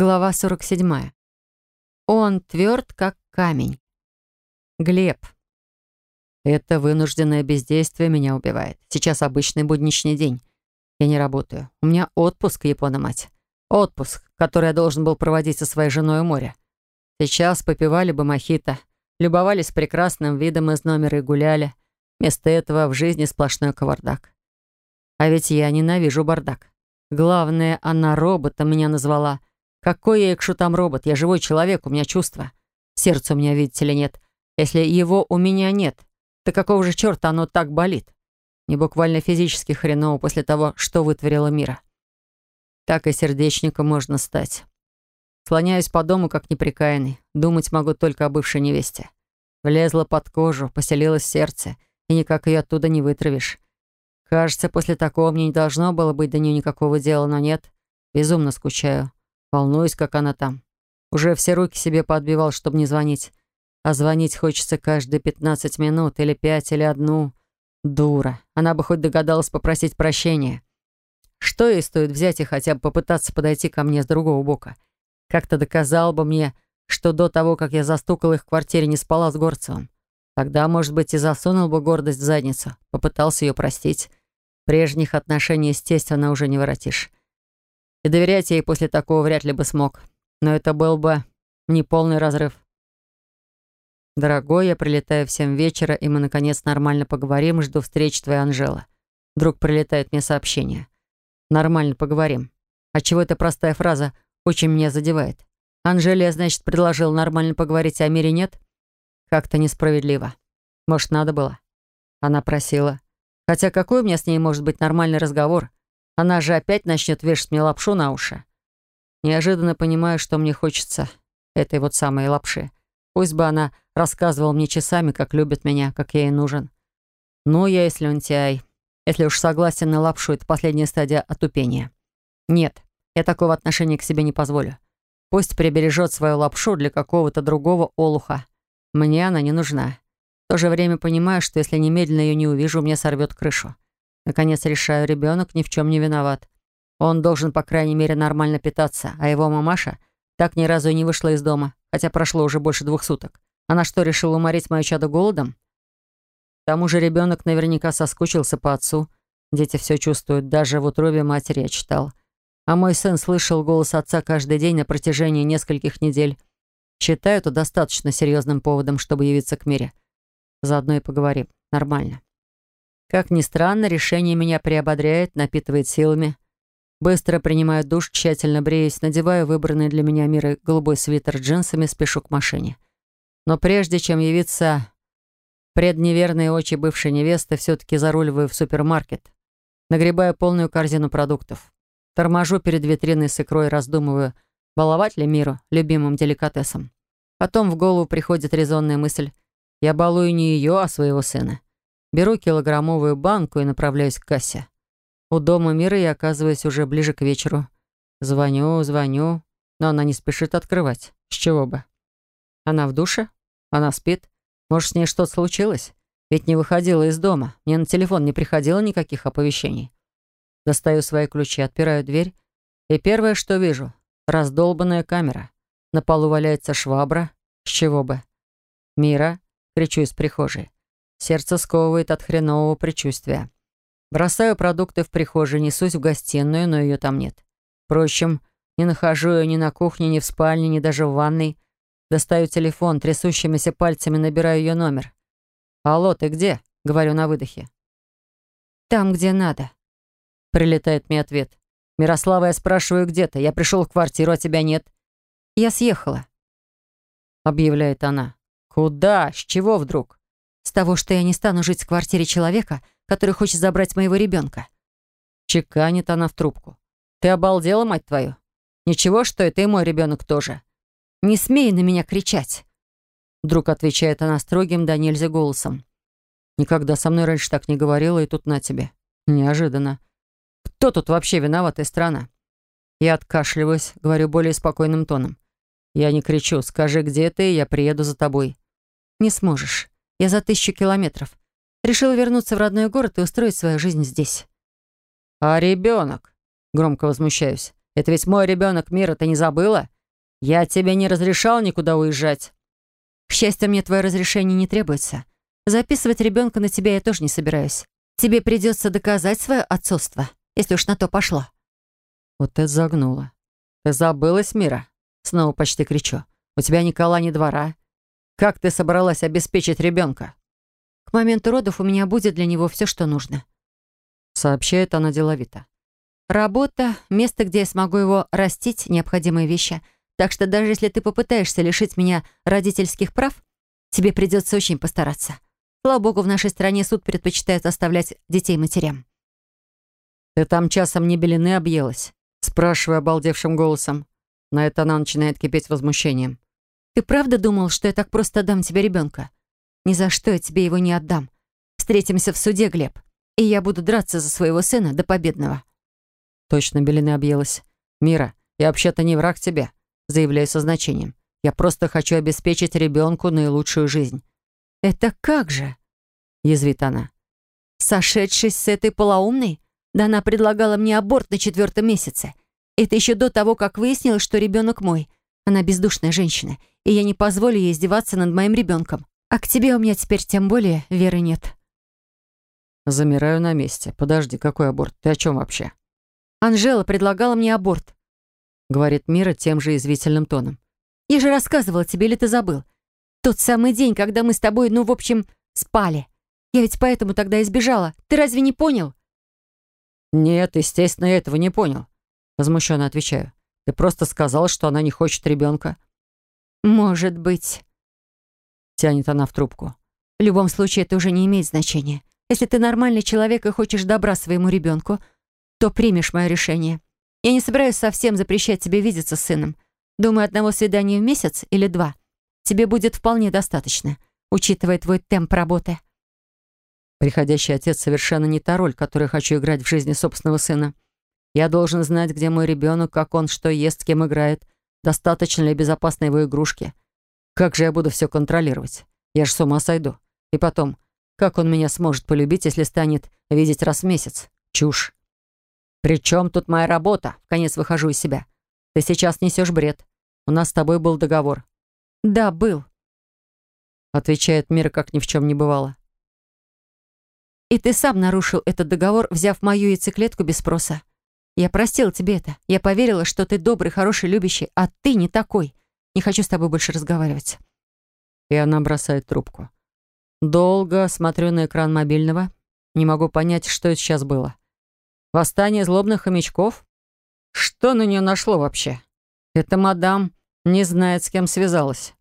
Глава 47. Он тверд, как камень. Глеб. Это вынужденное бездействие меня убивает. Сейчас обычный будничный день. Я не работаю. У меня отпуск, Япона-мать. Отпуск, который я должен был проводить со своей женой у моря. Сейчас попивали бы мохито, любовались прекрасным видом из номера и гуляли. Вместо этого в жизни сплошной кавардак. А ведь я ненавижу бардак. Главное, она роботом меня назвала — какой я, якшу там робот? Я живой человек, у меня чувства. Сердца у меня, видите ли, нет. Если его у меня нет, то какого же черта оно так болит? Не буквально физически хреново после того, что вытворила мира. Так и сердечником можно стать. Слоняюсь по дому, как неприкаянный. Думать могу только о бывшей невесте. Влезла под кожу, поселилась в сердце, и никак ее оттуда не вытравишь. Кажется, после такого мне не должно было быть до нее никакого дела, но нет. Безумно скучаю. Волнуюсь, как она там. Уже все руки себе подбивал, чтобы не звонить. А звонить хочется каждые 15 минут, или пять, или одну. Дура. Она бы хоть догадалась попросить прощения. Что ей стоит взять и хотя бы попытаться подойти ко мне с другого бока? Как-то доказал бы мне, что до того, как я застукал их в квартире, не спала с Горцевым. Тогда, может быть, и засунул бы гордость в задницу, попытался ее простить. Прежних отношений, естественно, уже не воротишь. И доверять ей после такого вряд ли бы смог. Но это был бы не полный разрыв. «Дорогой, я прилетаю в семь вечера, и мы, наконец, нормально поговорим. Жду встреч твоей Анжелы». Вдруг прилетает мне сообщение. «Нормально поговорим». А чего эта простая фраза очень меня задевает? Анжелия, значит, предложил нормально поговорить, а мире нет? Как-то несправедливо. Может, надо было? Она просила. Хотя какой у меня с ней может быть нормальный разговор? Она же опять начнет вешать мне лапшу на уши. Неожиданно понимаю, что мне хочется этой вот самой лапши. Пусть бы она рассказывала мне часами, как любит меня, как я ей нужен. Ну, я если лентяй. Если уж согласен на лапшу, это последняя стадия отупения. Нет, я такого отношения к себе не позволю. Пусть прибережет свою лапшу для какого-то другого олуха. Мне она не нужна. В то же время понимаю, что если немедленно ее не увижу, мне сорвет крышу. Наконец решаю, ребенок ни в чем не виноват. Он должен, по крайней мере, нормально питаться, а его мамаша так ни разу и не вышла из дома, хотя прошло уже больше двух суток. Она что, решила уморить мою чадо голодом? К тому же ребенок наверняка соскучился по отцу. Дети все чувствуют, даже в утробе матери я читал. А мой сын слышал голос отца каждый день на протяжении нескольких недель. Считаю это достаточно серьезным поводом, чтобы явиться к мире. Заодно и поговорим. Нормально. Как ни странно, решение меня приободряет, напитывает силами. Быстро принимаю душ, тщательно бреюсь, надеваю выбранный для меня мирой голубой свитер с джинсами, спешу к машине. Но прежде чем явиться предневерные очи бывшей невесты, все-таки заруливаю в супермаркет. Нагребаю полную корзину продуктов. Торможу перед витриной с икрой, раздумываю, баловать ли миру любимым деликатесом. Потом в голову приходит резонная мысль. Я балую не ее, а своего сына. Беру килограммовую банку и направляюсь к кассе. У дома Мира я оказываюсь уже ближе к вечеру. Звоню, звоню, но она не спешит открывать. С чего бы? Она в душе? Она спит? Может, с ней что-то случилось? Ведь не выходила из дома. Мне на телефон не приходило никаких оповещений. Достаю свои ключи, отпираю дверь. И первое, что вижу — раздолбанная камера. На полу валяется швабра. С чего бы? «Мира!» — кричу из прихожей. Сердце сковывает от хренового предчувствия. Бросаю продукты в прихожей, несусь в гостиную, но ее там нет. Впрочем, не нахожу ее ни на кухне, ни в спальне, ни даже в ванной. Достаю телефон, трясущимися пальцами набираю ее номер. «Алло, ты где?» — говорю на выдохе. «Там, где надо», — прилетает мне ответ. «Мирослава, я спрашиваю, где ты? Я пришел в квартиру, а тебя нет». «Я съехала», — объявляет она. «Куда? С чего вдруг?» С того, что я не стану жить в квартире человека, который хочет забрать моего ребенка. Чеканит она в трубку. Ты обалдела, мать твою? Ничего, что это и мой ребенок тоже. Не смей на меня кричать. Вдруг отвечает она строгим да нельзя голосом. Никогда со мной раньше так не говорила, и тут на тебе. Неожиданно. Кто тут вообще виноват из страна? Я откашливаюсь, говорю более спокойным тоном. Я не кричу. Скажи, где ты, и я приеду за тобой. Не сможешь. Я за тысячу километров. Решила вернуться в родной город и устроить свою жизнь здесь. «А ребенок?» — громко возмущаюсь. Это ведь мой ребенок, Мира, ты не забыла? Я тебе не разрешал никуда уезжать». «К счастью, мне твое разрешение не требуется. Записывать ребенка на тебя я тоже не собираюсь. Тебе придется доказать свое отцовство, если уж на то пошло». Вот ты загнула. Ты забылась, Мира? Снова почти кричу. У тебя ни кола, ни двора. Как ты собралась обеспечить ребенка? К моменту родов у меня будет для него все, что нужно. Сообщает она деловито. Работа, место, где я смогу его растить, необходимые вещи. Так что даже если ты попытаешься лишить меня родительских прав, тебе придется очень постараться. Слава богу, в нашей стране суд предпочитает оставлять детей матерям. Ты там часом не белины объелась? Спрашиваю обалдевшим голосом. На это она начинает кипеть возмущением. «Ты правда думал, что я так просто отдам тебе ребенка? Ни за что я тебе его не отдам. Встретимся в суде, Глеб, и я буду драться за своего сына до победного». Точно белины объелась. «Мира, я вообще-то не враг тебе», заявляю со значением. «Я просто хочу обеспечить ребенку наилучшую жизнь». «Это как же?» язвит она. «Сошедшись с этой полоумной?» Да она предлагала мне аборт на четвертом месяце. Это еще до того, как выяснилось, что ребенок мой. Она бездушная женщина, и я не позволю ей издеваться над моим ребенком. А к тебе у меня теперь тем более веры нет. Замираю на месте. Подожди, какой аборт? Ты о чем вообще? Анжела предлагала мне аборт. Говорит Мира тем же извительным тоном. Я же рассказывала тебе, или ты забыл? Тот самый день, когда мы с тобой, ну, в общем, спали. Я ведь поэтому тогда избежала. Ты разве не понял? «Нет, естественно, я этого не понял», — возмущенно отвечаю. «Ты просто сказал, что она не хочет ребенка». «Может быть», — тянет она в трубку. «В любом случае, это уже не имеет значения. Если ты нормальный человек и хочешь добра своему ребенку, то примешь мое решение. Я не собираюсь совсем запрещать тебе видеться с сыном. Думаю, одного свидания в месяц или два тебе будет вполне достаточно, учитывая твой темп работы». Приходящий отец совершенно не та роль, которую хочу играть в жизни собственного сына. Я должен знать, где мой ребенок, как он, что ест, с кем играет, достаточно ли безопасны его игрушки. Как же я буду все контролировать? Я же с ума сойду. И потом, как он меня сможет полюбить, если станет видеть раз в месяц? Чушь. «При чем тут моя работа?» В конец выхожу из себя. «Ты сейчас несешь бред. У нас с тобой был договор». «Да, был», — отвечает Мира, как ни в чем не бывало. И ты сам нарушил этот договор, взяв мою яйцеклетку без спроса. Я простила тебе это. Я поверила, что ты добрый, хороший, любящий, а ты не такой. Не хочу с тобой больше разговаривать». И она бросает трубку. Долго смотрю на экран мобильного. Не могу понять, что это сейчас было. Восстание злобных хомячков? Что на нее нашло вообще? Эта мадам не знает, с кем связалась.